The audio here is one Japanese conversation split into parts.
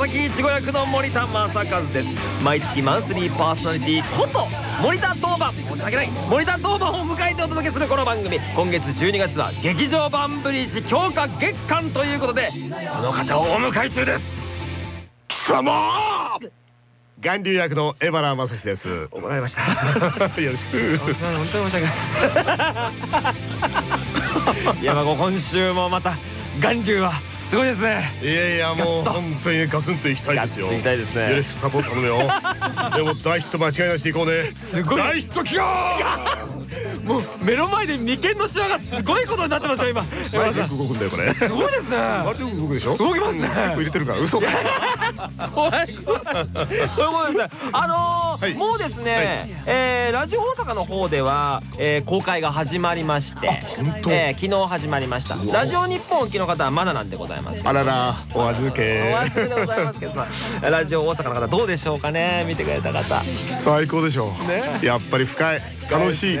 黒崎いちご役の森田正和です。毎月マンスリーパーソナリティこと森田当番。申し訳ない。森田当番を迎えてお届けするこの番組。今月12月は劇場版ブリーチ強化月間ということでこの方をお迎え中です。貴様！巌流役の江原正史です。怒られました。よろしく。本当に申し訳ないです。いやまあ今週もまた巌流はすごいですね。いやいやもう本当にガツンといきたいですよ。行きたいですね。よろしくサポート頼むよ。でも大ヒット間違いなしでいこうね。すごい。大ヒット祈願もう目の前で眉間のシワがすごいことになってますよ今。山田さんよく動くんだよこれ。すごいですね。割と動くでしょ？動きますね。結構入れてるから。嘘だ。怖い。そういうことですねあのもうですね、えーラジオ大阪の方では、えー公開が始まりまして本当？えー昨日始まりました。ラジオ日本お聞きの方はまだなんでございますあららお預け。お忘れでございますけどさ。ラジオ大阪の方どうでしょうかね？見てくれた方。最高でしょね。やっぱり深い楽しい。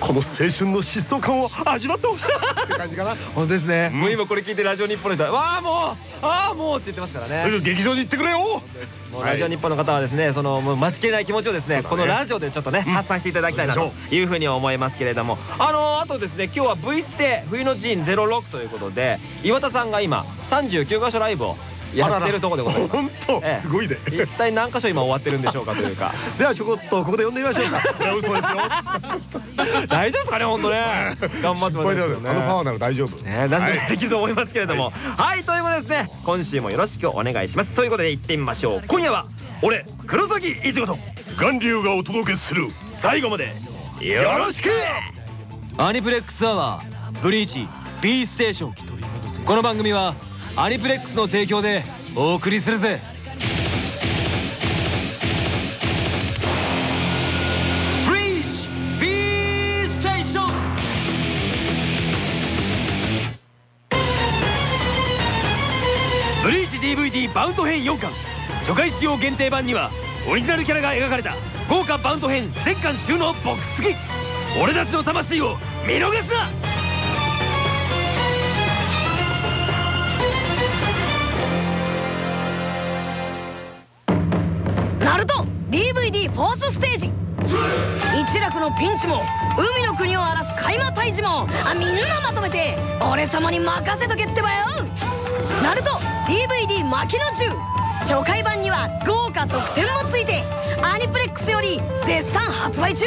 この青春の疾走感を味わってほしい。って感じかな。本当ですね、うんもう今これ聞いてラジオ日本の人はわあもうああもうって言ってますからね。すぐ劇場に行ってくれよ。もうラジオ日本の方はですね、そのもう待ちきれない気持ちをですねこのラジオでちょっとね、発散していただきたいなというふうに思いますけれども。あのあとですね今日は V ステ冬の陣06ということで岩田さんが今39箇所ライブをやってるところでございます。本当ええ。すごいね。一体何箇所今終わってるんでしょうかというか。ではちょこっとここで呼んでみましょうか。嘘ですよ大丈夫ですかね本当ね。頑張ってますけどね。あのパワーなら大丈夫。ね、何でもできると思いますけれども。はい、ということでですね。今週もよろしくお願いします。そういうことで行ってみましょう。今夜は俺黒崎いちごと巌流がお届けする。最後までよろしく。アニプレックスアワーブリーチ B ステーションこの番組はアニプレックスの提供でお送りするぜ。ブリーチ DVD バウンド編4巻。初回使用限定版にはオリジナルキャラが描かれた豪華バウンド編全巻収納ボックス付き。俺たちの魂を見逃すな!フォースステージ。一楽のピンチも海の国を荒らす海馬退治もあみんなまとめて俺様に任せとけってばよ。ナルト DVD 巻きの銃初回版には豪華特典もついてアニプレックスより絶賛発売中。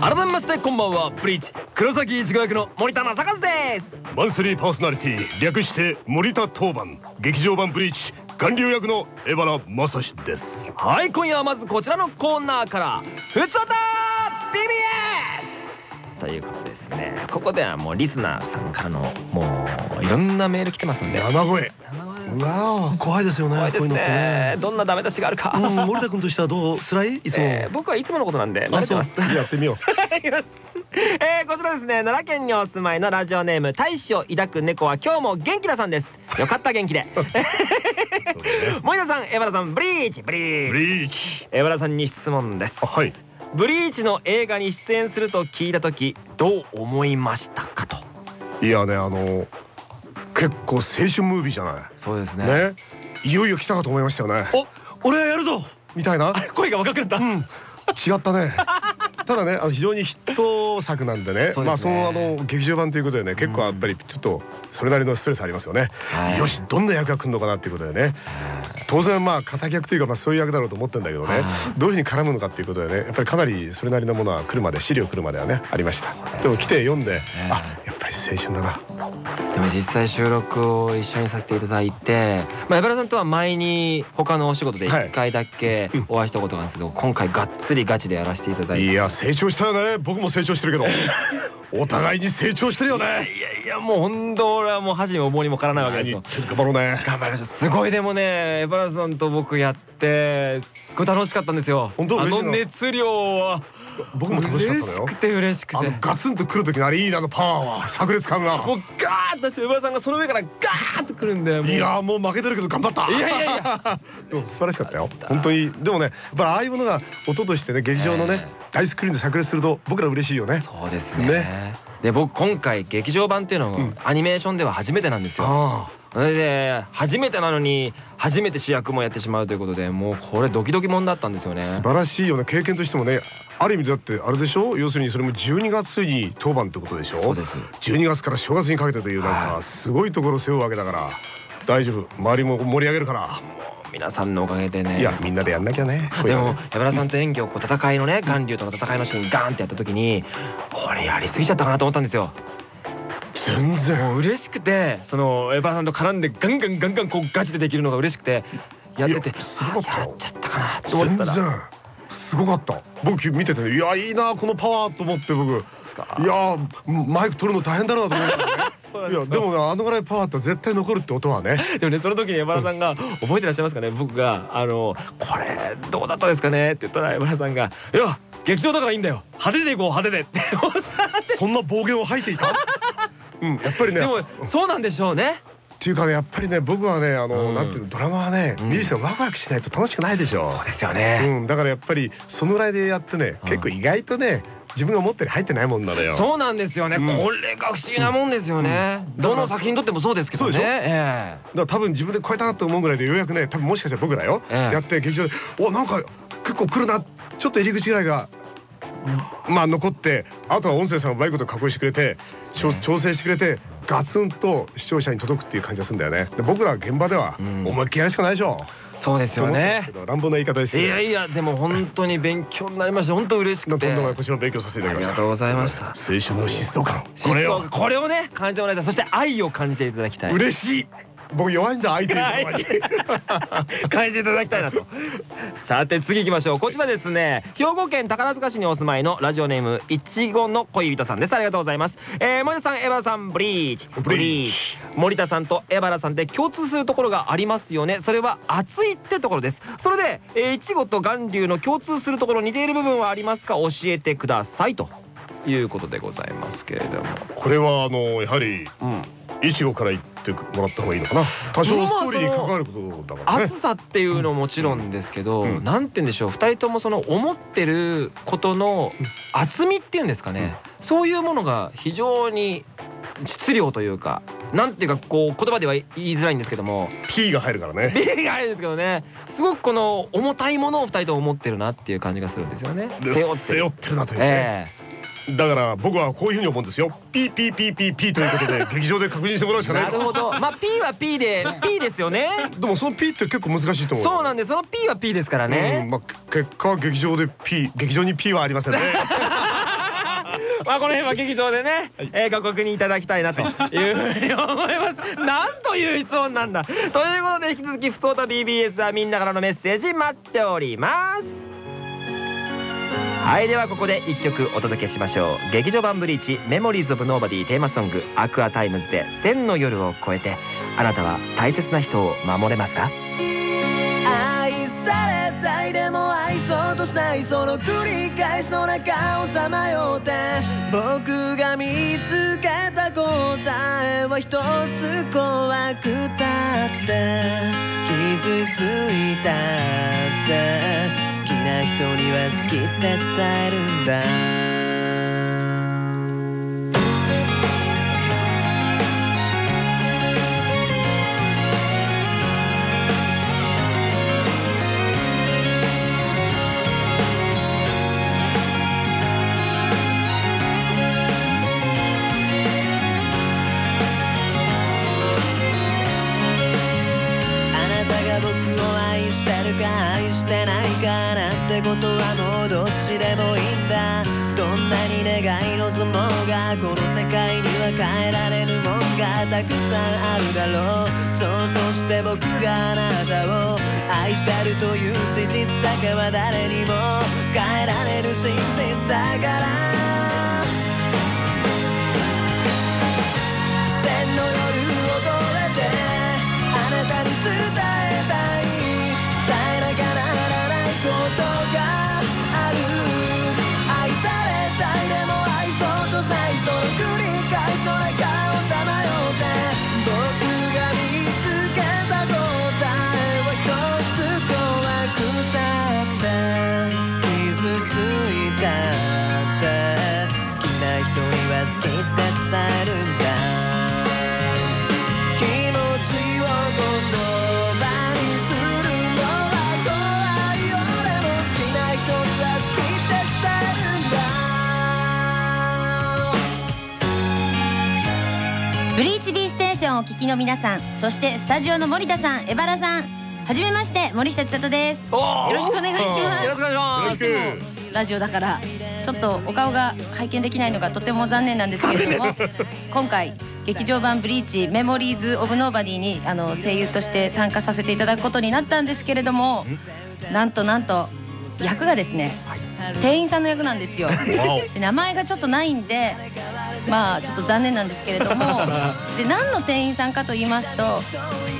改めましてこんばんはブリーチ黒崎いちご役の森田正和です。マンスリーパーソナリティ略して森田当番劇場版ブリーチ巌流役の江原正史です。はい今夜はまずこちらのコーナーから「ふつおた BBS」ということですね。ここではもうリスナーさんからのもういろんなメール来てますんで。生声。生声うわあ怖いですよね怖いですね。ね。どんなダメ出しがあるか、うん森田君としてはどう辛い？いつも、えー僕はいつものことなんで慣れてます。やってみよう。えー、こちらですね奈良県にお住まいのラジオネーム大使を抱く猫は今日も元気ださんです。よかった元気で。森田さん江原さんブリーチ。ブリーチ。ブリーチ。江原さんに質問です。あはい。ブリーチの映画に出演すると聞いた時どう思いましたかと。いやねあの結構青春ムービーじゃない？そうですね。ね？いよいよ来たかと思いましたよね。お俺はやるぞ！みたいな？声が若くなった、うん。違ったね。ただねあの非常にヒット作なんでね。ね。まあそのあの劇場版ということでね結構やっぱりちょっとそれなりのストレスありますよね、はい。よしどんな役が来るのかなっていうことでね。当然まあ敵役というかまあそういう役だろうと思ってんだけどね。どういうふうに絡むのかっていうことでね。やっぱりかなりそれなりのものは来るまで資料来るまではねありました。でも来て読んであ青春だな。でも実際収録を一緒にさせていただいて、まあ、江原さんとは前に他のお仕事ではい。1回だけお会いしたことがあるんですけど、今回がっつりガチでやらせていただいて。いや成長したよね。僕も成長してるけど。お互いに成長してるよね。いやいやもう本当俺はもう恥にも棒にもからないわけですよ。頑張ろうね。頑張りましたすごいでもね江原さんと僕やってすごい楽しかったんですよ。本当？あの熱量は。僕も楽しかった嬉しくて嬉しくて。ガツンと来る時のあれいいなあのパワーは。炸裂感が。もうガーッとして馬場さんがその上からガーッとくるんでもう。いやーもう負けてるけど頑張った。いやいやいや。でも素晴らしかったよ。本当に。でもねやっぱりああいうものが音としてね劇場のね、大スクリーンで炸裂すると僕ら嬉しいよね。そうですね。ね。で僕今回劇場版っていうのがアニメーションでは初めてなんですよ、あそれで初めてなのに初めて主役もやってしまうということでもうこれドキドキもんだったんですよね。あ素晴らしいよね経験としてもねある意味だってあれでしょ？要するにそれも12月に当番ってことでしょ？そうです。12月から正月にかけてというなんはかすごいところを背負うわけだから大丈夫。周りも盛り上げるから。皆さんのおかげでね。いやみんなでやんなきゃね。でも山田さんと演技をこう戦いのね巌流との戦いのシーンガーンってやった時にこれやりすぎちゃったかなと思ったんですよ全然。もう嬉しくてその山田さんと絡んでガンガンガンガンこうガチでできるのが嬉しくてやっててすごかったやっちゃったかなと思ったら。全然。すごかった。僕見ててねいやいいなこのパワーと思って僕。すか？いやマイク取るの大変だなと思って。そうなんいやでもねあのぐらいパワーって絶対残るって音はね。でもねその時に山田さんが覚えてらっしゃいますかね？僕があのこれどうだったですかね？って言ったら山田さんがいや劇場だからいいんだよ。派手でいこう派手でっておっしゃって。そんな暴言を吐いていた？うん。やっぱりねでもそうなんでしょうね。っていうかねやっぱりね僕はねあの、うん。なんていうのドラマはね、うん。ミュージシャンワクワクしないと楽しくないでしょ。そうですよね、うん、だからやっぱりそのぐらいでやってね、結構意外とね自分が思ってる入ってないもんなのよ。そうなんですよね、うん。これが不思議なもんですよね、うん。どの作品にとってもそうですけどね。そうでしょ。えだから多分自分で超えたなと思うぐらいでようやくね多分もしかしたら僕らよ、ええ。やって劇場でおなんか結構来るな。ちょっと入り口ぐらいがまあ残ってあとは音声さんがうまいこと加工してくれて、ちょ調整してくれてガツンと視聴者に届くっていう感じがするんだよね。で僕ら現場ではうん。思いっきりやるしかないでしょ、えそうですよね。乱暴な言い方ですいやいやでも本当に勉強になりました。本当嬉しくて。こちらも勉強させていただきました。ありがとうございました。青春の疾走感。これをこれよこれをね感じてもらいたい。そして愛を感じていただきたい。嬉しい僕弱いんだ相手に。言葉に感じていただきたいなと。さて次行きましょう。こちらですね。兵庫県宝塚市にお住まいのラジオネームいちごの恋人さんです。ありがとうございます。えー、森田さんエバラさんブリーチ。ブリーチ。森田さんとエバラさんで共通するところがありますよね。それは熱いってところです。それでえーいちごと巌流の共通するところ似ている部分はありますか？教えてくださいということでございますけれども。これはあのやはりうん。いちごから言ってもらった方がいいのかな？多少ストーリーに関わることだからね。熱さっていうのももちろんですけど、うん。なんて言うんでしょう。2人ともその思ってることの厚みっていうんですかね、そういうものが非常に質量というかなんていうかこう言葉では言いづらいんですけども。P が入るからね。B があるんですけどね。すごくこの重たいものを2人とも思ってるなっていう感じがするんですよね。で背負ってる。なというね、えだから僕はこういうふうに思うんですよ。P P P P P ということで 劇場で確認してもらうしえかない。なるほど。まあ P は P で P ですよね。でもその P って結構難しいと思う。そうなんでその P は P ですからうんね、まあ結果は劇場で P 劇場に P はありませんね。まあこの辺は劇場でね、えーご確認いただきたいなというふうに思います。なんという質問なんだ。ということで引き続き「ふつおた BBS」はみんなからのメッセージ待っております。はいではここで一曲お届けしましょう。劇場版ブリーチメモリーズオブノーバディテーマソングアクアタイムズで千の夜を越えてあなたは大切な人を守れますか？愛されたいでも愛そうとしないその繰り返しの中をさまよって僕が見つけた答えは一つ怖くたって。傷ついたって。な人には好きって伝えるんだ。でもいいんだどんなに願い望もうがこの世界には変えられるもんがたくさんあるだろう。そうそして僕があなたを愛してるという事実だけは誰にも変えられる真実だから。千の夜を越えてあなたに伝えお聞きの皆さんそしてスタジオの森田さん江原さんはじめまして森下千里です。よろしくお願いします。よろしくお願いします。ラジオだからちょっとお顔が拝見できないのがとても残念なんですけれども今回劇場版「ブリーチメモリーズ・オブ・ノーバディに」あの声優として参加させていただくことになったんですけれどもなんとなんと役がですね店員さんの役なんですよ。で名前がちょっとないんでまあちょっと残念なんですけれども。で何の店員さんかと言いますと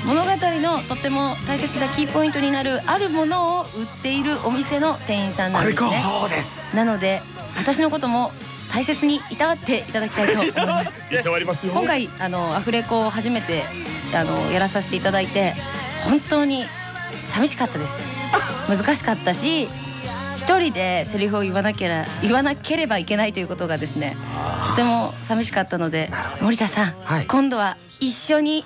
物語のとっても大切なキーポイントになるあるものを売っているお店の店員さんなんですね。そうです。なので私のことも大切にいたわっていただきたいと思います。いたわりますよ。今回あのアフレコを初めてあのやらさせていただいて本当に寂しかったです。難しかったし一人でセリフを言わなければ言わなければいけないということがですねとても寂しかったので森田さん、はい。今度は一緒に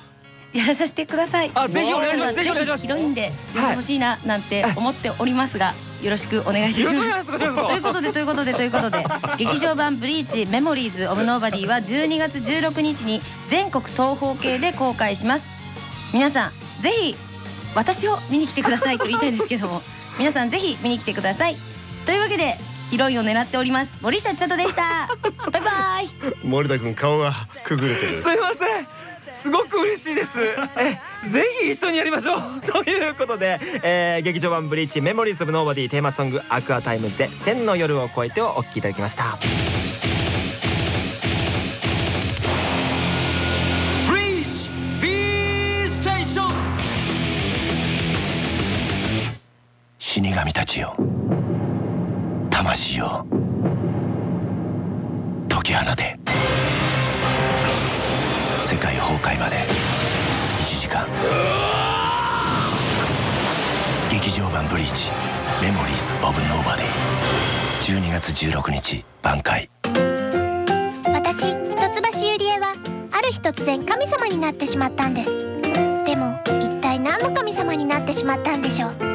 やらさせてください。あぜひお願いします。ぜひお願いします。ヒロインでやってほしいななんて思っておりますがよろしくお願いいたします。ということでということでということで 劇場版「ブリーチメモリーズ・オブ・ノーバディ」は12月16日に全国東方系で公開します。皆さんぜひ私を見に来てくださいと言いたいんですけども皆さんぜひ見に来てください。というわけでヒロインを狙っております。森下千里でした。バイバイ。森田君顔が崩れてる。すいません。すごく嬉しいです。えぜひ一緒にやりましょう。ということで、えー劇場版「ブリーチメモリーズ・オブ・ノーバディ」テーマソング「アクアタイムズ」で「千の夜を越えて」をお聴きいただきました神たちよ。魂よ解き放て。世界崩壊まで。1時間。劇場版「ブリーチ。メモリーズ・オブ・ノーバディ」12月16日挽回。私一橋ゆりえはある日突然神様になってしまったんです。でも一体何の神様になってしまったんでしょう？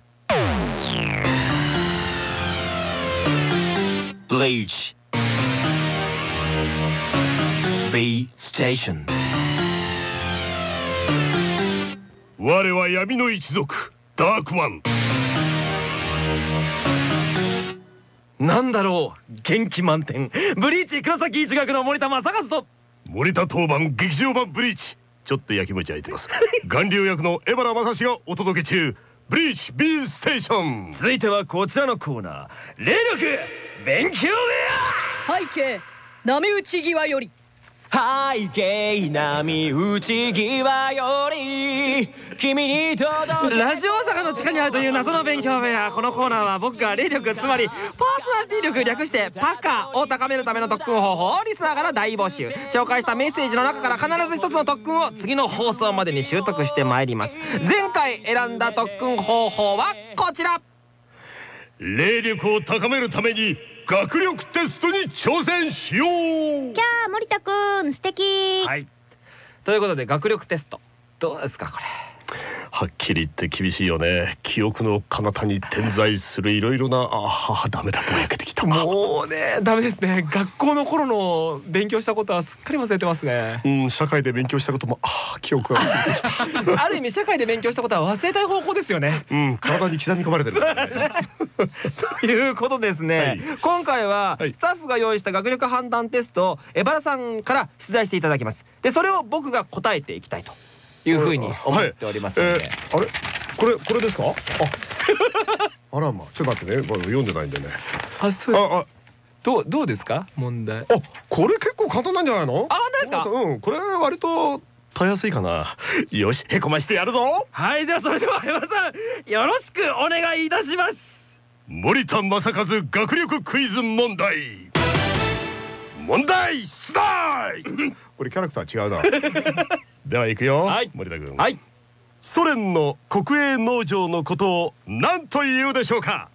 ブリーチ B ステーション我は闇の一族ダークマン。なんだろう元気満点。ブリーチ黒崎一学の森田正和と。森田当番劇場版ブリーチ。ちょっと焼きもち焼いてます。巌流役の江原正史がお届け中ブリーチ B ステーション。続いてはこちらのコーナー。霊力勉強部屋。背景波打ち際より背景波打ち際より君に届けラジオ大阪の地下にあるという謎の勉強部屋このコーナーは僕が霊力つまりパーソナリティ力略してパカを高めるための特訓方法をリスナーから大募集紹介したメッセージの中から必ず一つの特訓を次の放送までに習得してまいります。前回選んだ特訓方法はこちら。霊力を高めるために学力テストに挑戦しよう。キャー森田くん素敵。はい。ということで学力テスト。どうですかこれはっきり言って厳しいよね。記憶の彼方に点在するいろいろなああダメだぼやけてきた。もうねダメですね。学校の頃の勉強したことはすっかり忘れてますね。うん社会で勉強したこともああ記憶が薄れてきた。ある意味社会で勉強したことは忘れたい方向ですよね。うん体に刻み込まれてる。ね ということですね、はい。今回ははい。スタッフが用意した学力判断テストを江原さんから出題していただきます。でそれを僕が答えていきたいというふうに思っておりますので、はいえーあれ？これこれですか？あ。あらまちょっと待ってね。まだ読んでないんでね。あそう。ああ。どうどうですか？問題。あこれ結構簡単なんじゃないの？あ本当ですか？うん。これ割とたやすいかな。よしへこましてやるぞ。はいではそれでは江原さんよろしくお願いいたします。森田正和学力クイズ問題問題出題！これキャラクター違うな。では行くよ、はい。森田君。はい。ソ連の国営農場のことを何というでしょうか？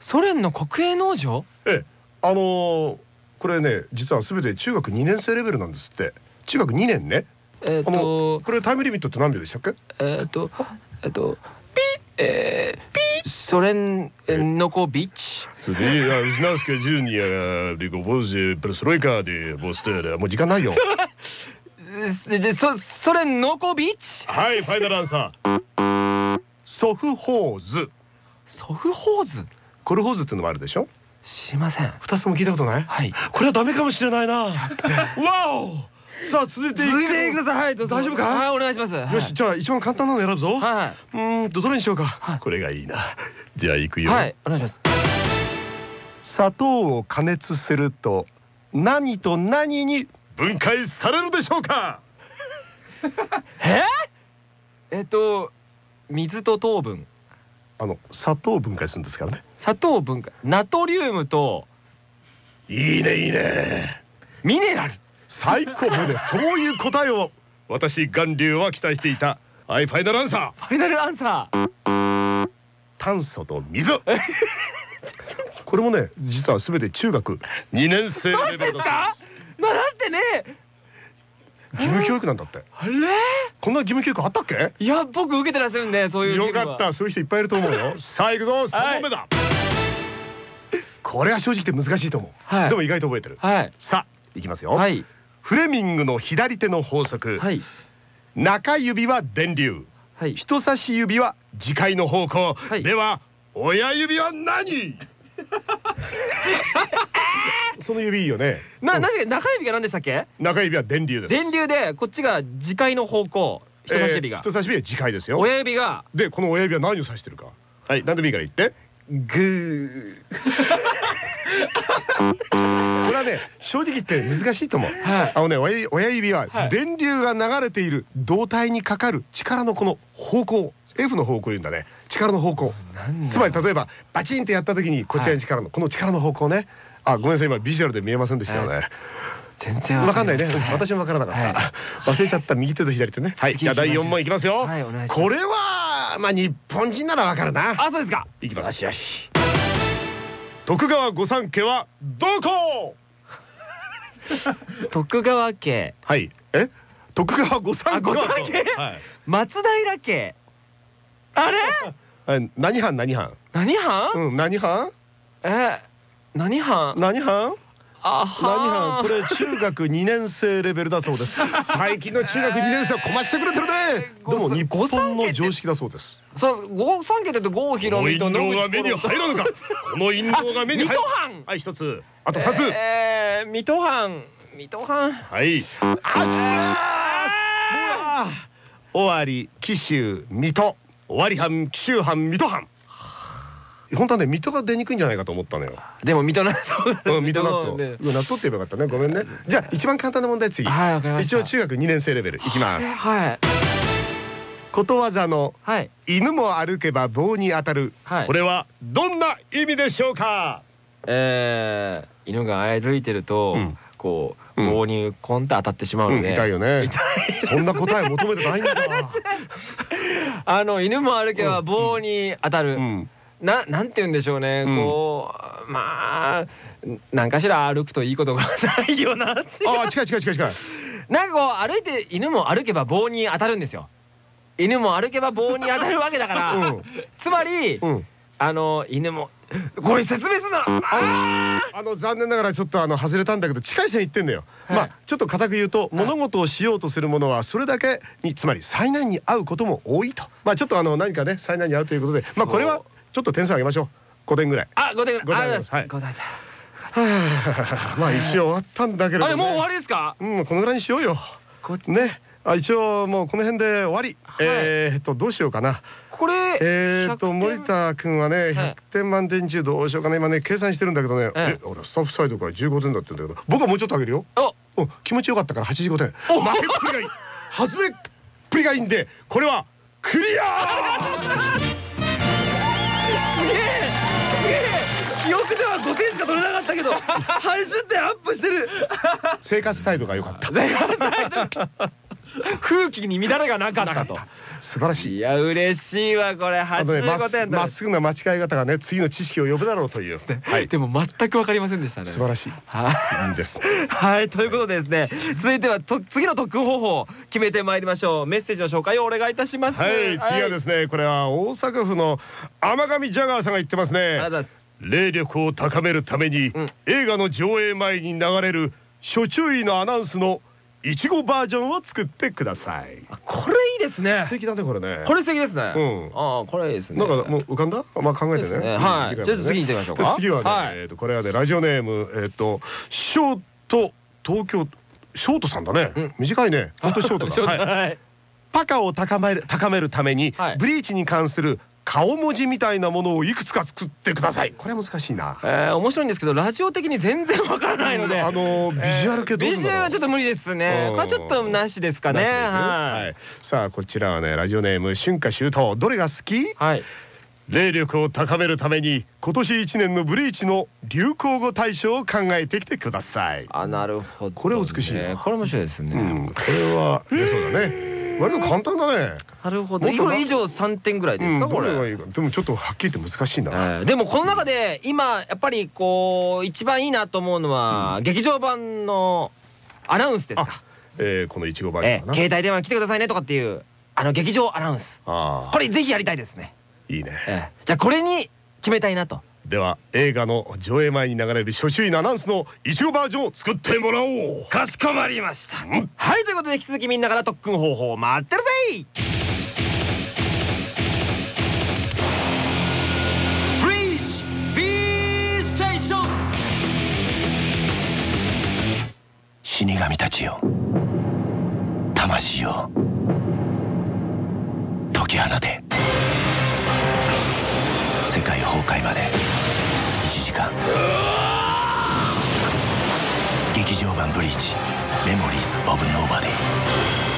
ソ連の国営農場？ええ。あのーこれね実は全て中学2年生レベルなんですって。中学2年ね。えっとこれタイムリミットって何秒でしたっけ？えっとえっとピえーピソ連ノコビッチ Знаешь, Junior, digo, vos, perestroika de vos, もう時間ないよ。でそソ連ノコビッチはい、ファイナルアンサー。ソフホーズ。ソフホーズコルホーズっていうのもあるでしょ知りません二つとも聞いたことないはいこれはダメかもしれないなわおさあ続いていく続いてくださいはいどうぞ大丈夫かはいお願いしますよし、じゃあ一番簡単なの選ぶぞ。はうーんとどれにしようか。はいこれがいいな。じゃあ行くよ。いはいお願いします 砂糖を加熱すると何と何に分解されるでしょうか？え？っと水と糖分。あの砂糖を分解するんですからね。砂糖分解。ナトリウムといいねいいね。ミネラル。最高もうねそういう答えを私巌流は期待していた。はいファイナルアンサー。ファイナルアンサー。炭素と水これもね実は全て中学。2年生レベルだそうですまあだってね。義務教育なんだって。あれ？こんな義務教育あったっけ？いや僕受けてらっしゃるんでそういうよかった。そういう人いっぱいいると思うよ。さあ行くぞ3問目だ、これは正直言って難しいと思う、はい。でも意外と覚えてる。はい。さあいきますよ、はい。フレミングの左手の法則、はい。中指は電流。はい。人差し指は磁界の方向、はい。では親指は何？その指いいよね。ななぜ中指が何でしたっけ？中指は電流です。電流でこっちが磁界の方向人差し指が。えー人差し指は磁界ですよ。親指が。でこの親指は何を指してるか。はい何でもいいから言って。グー。これはね正直言って難しいと思う、はい。あのね親親指ははい。電流が流れている胴体にかかる力のこの方向。F の方向言うんだね力の方向。つまり例えばバチンってやった時にこちらに力の、この力の方向ね。あごめんなさい。今ビジュアルで見えませんでしたよね、全然わかんないね、私もわからなかった、は忘れちゃった右手と左手ね。はい。次じゃあ第行きましょう4問いきますよ、はいお願いします。これはまあ日本人ならわかるな。あそうですか。いきます。よしよし。徳川御三家はどこ 徳川家。はい。え？徳川御三家はあ御三家？はい。松平家あれ？はい、何藩何藩何藩うん何藩え何藩何藩あ何藩これ中学2年生レベルだそうです。最近の中学2年生はこましてくれてるね。でごも日本の常識だそうです。そう郷三家だと郷ひろみと野口が目に入らぬか。この印籠が目に入る。はい一つ。あと二つ。えー、水戸藩。水戸藩。はい。あ尾張紀州水戸尾張藩紀州藩水戸藩本当はね水戸が出にくいんじゃないかと思ったのよでも水戸納豆うん、水戸納豆。ねうん納豆って言えばよかったね。ごめんね。じゃあ一番簡単な問題次。はいわかりました一応中学2年生レベルいきます。はいことわざのはい犬も歩けば棒に当たる。はいこれはどんな意味でしょうか？えー、犬が歩いてると、うんこううん棒にコンって当たってしまううん、ので、痛いよね。そんな答え求めてないんだ。あの犬も歩けば棒に当たる、うん。ななんて言うんでしょうね、うん。こうまあ何かしら歩くといいことがないよなああ近い近い近い近い。なんかこう歩いて犬も歩けば棒に当たるんですよ。犬も歩けば棒に当たるわけだから、うん。つまり、うん。あの犬もこれ説明するならああの残念ながらちょっとあの外れたんだけど近い線いってんだよ。はいまあちょっと固く言うと物事をしようとするものはそれだけにつまり災難に遭うことも多いと。まあちょっとあの何かね災難に遭うということで、まあこれはちょっと点数上げましょう。5点ぐらい。あ五点ぐらいありますはい五点まあ一応終わったんだけれど、ね。あれもう終わりですか？うんこのぐらいにしようよ。こね。あ一応もうこの辺で終わり。えーっとどうしようかな。これえーっと100点。森田君はね100点満点中どうしようかな今ね計算してるんだけどね。ええ。え俺スタッフサイドから15点だって言うんだけど。僕はもうちょっと上げるよ。お。うん気持ちよかったから85点。負けっぷりがいい。外れっぷりがいいんでこれはクリア。すげえすげえ。記憶では5点しか取れなかったけど 80点アップしてる。生活態度が良かった風紀に乱れがなかったと。素晴らしい。いや嬉しいわこれ。あとねまっ85点まっすぐな間違い方がね次の知識を呼ぶだろうという。はい。でも全く分かりませんでしたね。素晴らしい。はい。いいです。はいということでですね続いてはと次の特訓方法を決めてまいりましょう。メッセージの紹介をお願いいたします。はい。次はですすねこれは大阪府の天上ジャガーさんが言ってますね。霊力を高めるために、ん。映画の上映前に流れる初注意のアナウンスのいちごバージョンを作ってください。あこれいいですね。素敵だねこれね。これ素敵ですね。うん。ああこれいいですね。なんかもう浮かんだ？まあ考えてね。はい。うんちょっと次に行ってみましょうか。で次はね、はい。えーとこれはねラジオネームえっ、とショート東京ショートさんだね、うん。短いね。本当ショートだ、はい、パカを高める高めるために、はい。ブリーチに関する顔文字みたいなものをいくつか作ってください。これは難しいな。えー面白いんですけどラジオ的に全然わからないので。あのビジュアル系どうすビジュアルはちょっと無理ですね。うん。これちょっとなしですかね。ははい。い。さあこちらはねラジオネーム春夏秋冬どれが好き？はい。霊力を高めるために今年一年のブリーチの流行語大賞を考えてきてください。あなるほどね。これ美しいな。これ面白いですね。うん。これは出そうだね割と簡単だね。なるほど。もっとな。これ以上3点ぐらいですかうんこれ。でもちょっとはっきり言って難しいんだ。なえーでもこの中で今やっぱりこう一番いいなと思うのは劇場版のアナウンスですか？えーこのいちごバージョえンかな。ー携帯電話来てくださいねとかっていうあの劇場アナウンス。あこれぜひやりたいですね。あいいね。えーじゃあこれに決めたいなとでは映画の上映前に流れる初注意のアナウンスのいちごバージョンを作ってもらおう。かしこまりました。はいということで引き続きみんなから特訓方法を待ってるぜ死神たちよ。魂よ。解き放て間劇場版ブリーチメモリーズ・オブ・ノーバディ。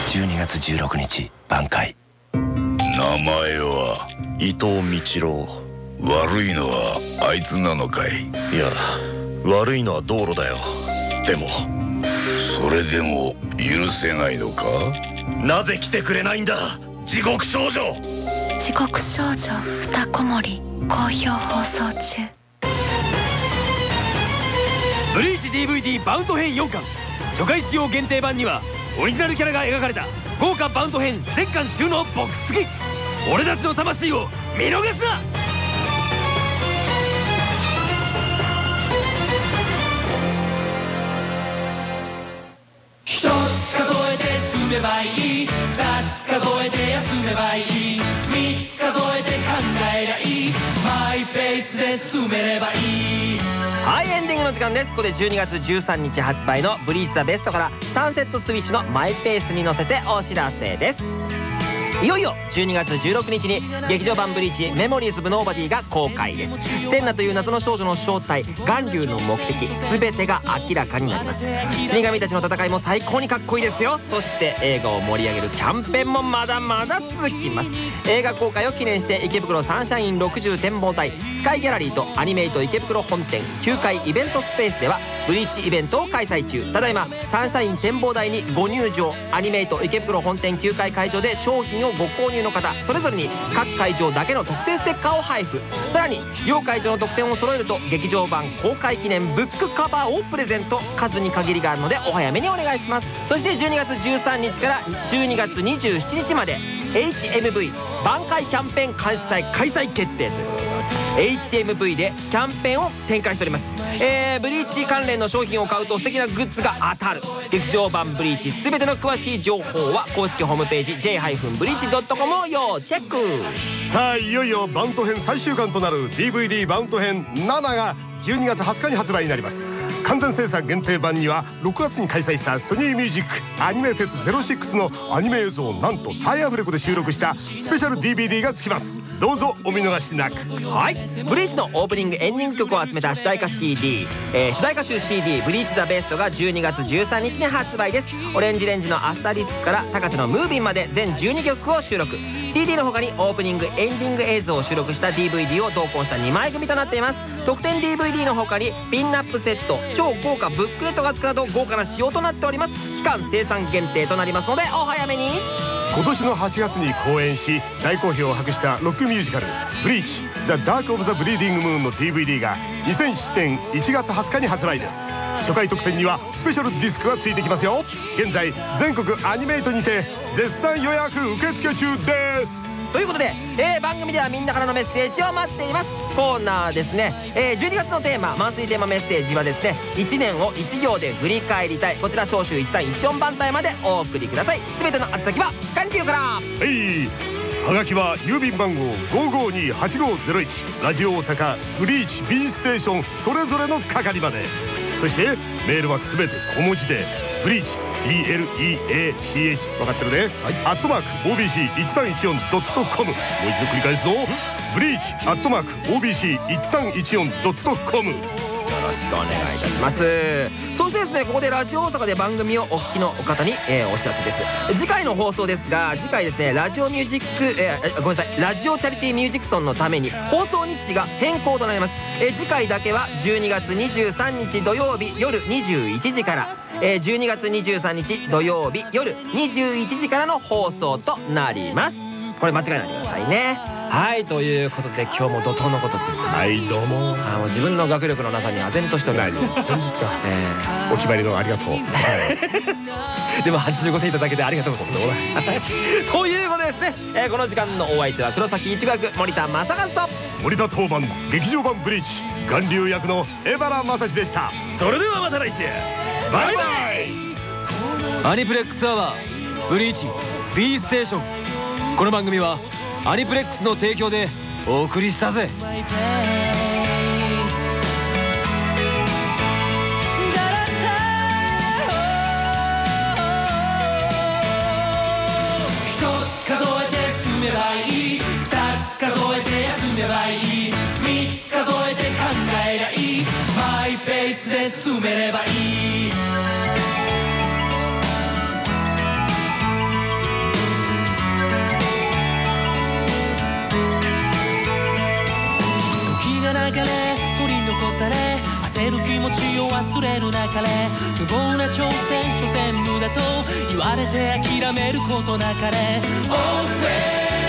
12月16日挽回。名前は伊藤道郎。悪いのはあいつなのかい？いや悪いのは道路だよ。でも。それでも許せないのか？なぜ来てくれないんだ？地獄少女。地獄少女二子守好評放送中ブリーチ DVD バウンド編4巻。初回使用限定版にはオリジナルキャラが描かれた豪華バウンド編全巻収納ボックス付き。俺たちの魂を見逃すな！一つ数えて進めばいい。二つ数えペースで進めればいいはいエンディングの時間です。ここで12月13日発売の「ブリーズ・ザ・ベスト」からサンセットスウィッシュのマイペースに乗せてお知らせです。いよいよ12月16日に劇場版ブリーチメモリーズ・ブ・ノーバディが公開です。センナという謎の少女の正体巌龍の目的全てが明らかになります。死神たちの戦いも最高にかっこいいですよ。そして映画を盛り上げるキャンペーンもまだまだ続きます。映画公開を記念して池袋サンシャイン60展望台スカイギャラリーとアニメイト池袋本店9階イベントスペースではブリーチイベントを開催中。ただいまサンシャイン展望台にご入場。アニメイト池袋本店9階会場で商品をご購入の方それぞれに各会場だけの特製ステッカーを配布。さらに両会場の特典を揃えると劇場版公開記念ブックカバーをプレゼント。数に限りがあるのでお早めにお願いします。そして12月13日から12月27日まで HMV 挽回キャンペーン開催開催決定という。HMV でキャンペーンを展開しております、えーブリーチ関連の商品を買うと素敵なグッズが当たる。劇場版ブリーチ全ての詳しい情報は公式ホームページ j-breach.com を要チェック。さあいよいよバウント編最終巻となる DVD バウント編7が12月20日に発売になります。完全生産限定版には6月に開催したソニーミュージックアニメフェス06のアニメ映像をなんと再アフレコで収録したスペシャル DVD が付きます。どうぞお見逃しなく。はい。ブリーチのオープニングエンディング曲を集めた主題歌 CD、えー主題歌集 CD「ブリーチ・ザ・ベスト」が12月13日に発売です。オレンジレンジの「アスタリスク」から「タカチのムービン」まで全12曲を収録。CD の他にオープニングエンディング映像を収録した DVD を同梱した2枚組となっています。特典 DVD の他にピンナップセット超豪華ブックレットが付くなど豪華な仕様となっております。期間生産限定となりますのでお早めに。今年の8月に公演し大好評を博したロックミュージカル「ブリーチ・ザ・ダーク・オブ・ザ・ブリーディング・ムーン」の DVD が2007年1月20日に発売です。初回特典にはスペシャルディスクがついてきますよ。現在全国アニメイトにて絶賛予約受付中です。ということで、えー番組ではみんなからのメッセージを待っています。コーナーですね、えー12月のテーママンスリーテーマメッセージはですね1年を1行で振り返りたい。こちら召集1314番隊までお送りください。全ての宛先は管理から。はい。はがきは郵便番号5528501ラジオ大阪ブリーチ B ステーションそれぞれの係まで。そしてメールはすべて小文字で。ブリーチ BLEACH 分かってるね、アットマーク OBC1314.com もう一度繰り返すぞ。ブリーチアットマーク OBC1314.com よろしくお願いいたします。そしてですねここでラジオ大阪で番組をお聞きの方に、えーお知らせです。次回の放送ですが次回ですねラジオミュージック、えーごめんなさいラジオチャリティーミュージックソンのために放送日時が変更となります、えー次回だけは12月23日土曜日夜21時から。えー12月23日土曜日夜21時からの放送となります。これ間違いないでくださいね。はいということで今日も怒涛のことです。はいどうも。あの自分の学力のなさに唖然としております。何？そうですか。えお決まりのありがとう。はい。ーでも85点いただけてありがとうございます。ということでですね、えーこの時間のお相手は黒崎一学森田正和と。森田当番劇場版ブリーチ巌流役の江原正史でした。それではまた来週。バイバイ。アニプレックスアワーブリーチ B ステーション。この番組はアニプレックスの提供でお送りしたぜ。一つ数えて進めればいい。恐れの中で無謀な挑戦所詮無駄と言われて諦めることなかれ。Oh f a i